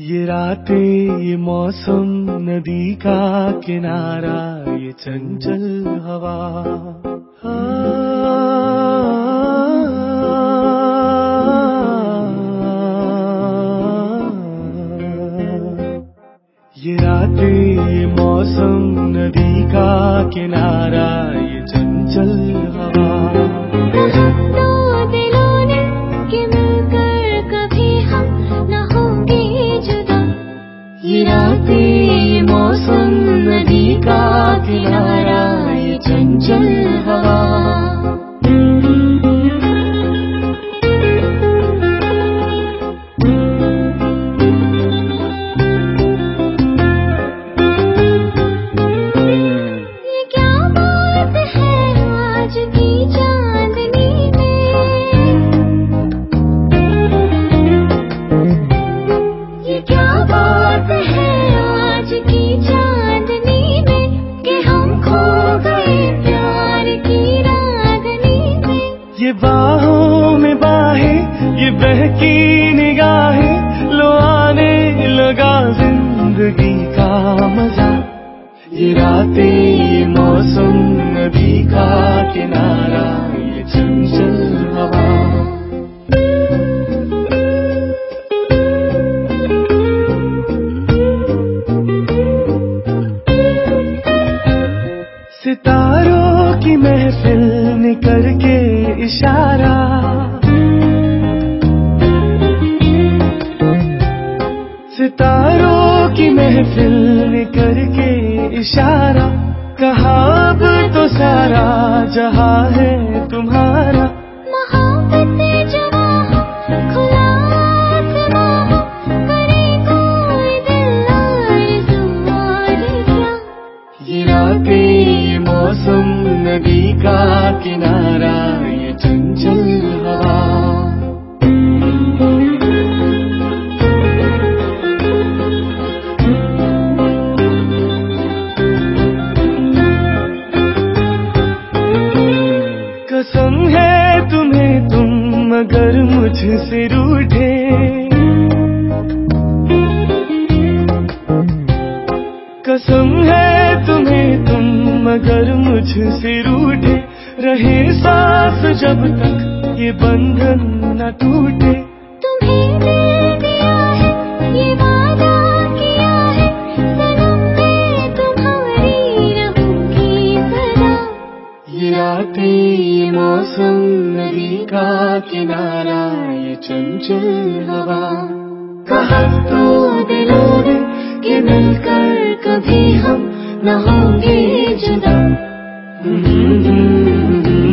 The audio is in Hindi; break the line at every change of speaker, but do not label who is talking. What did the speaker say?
ये रातें, ये मौसम, नदी का किनारा, ये चंचल हवा। ये रातें, ये मौसम, नदी का किनारा, ये
ये
बाहों में बाहें, ये लो आने लगा ज़िंदगी का मज़ा। ये रातें मौसम, नदी का किनारा। सितारों की महफिल निकल के इशारा। सितारों की महफिल निकल के इशारा। कहा तो सारा जहाँ है तुम्हारा। नदी का किनारा ये चंचल हवा। कसम है तुम्हें तुम मगर मुझसे रूठे मुझसे रूठे रहे साथ जब तक ये बंधन न टूटे।
तुम्हें दिल दिया है ये वादा किया है सनम मैं तुम्हारी रहूँगी सदा
ये रातें ये मौसम नदी का किनारा ये चंचल हवा।
कहा तो दिलों ने कि मिलकर कभी हम न होंगे।
Mm-hmm.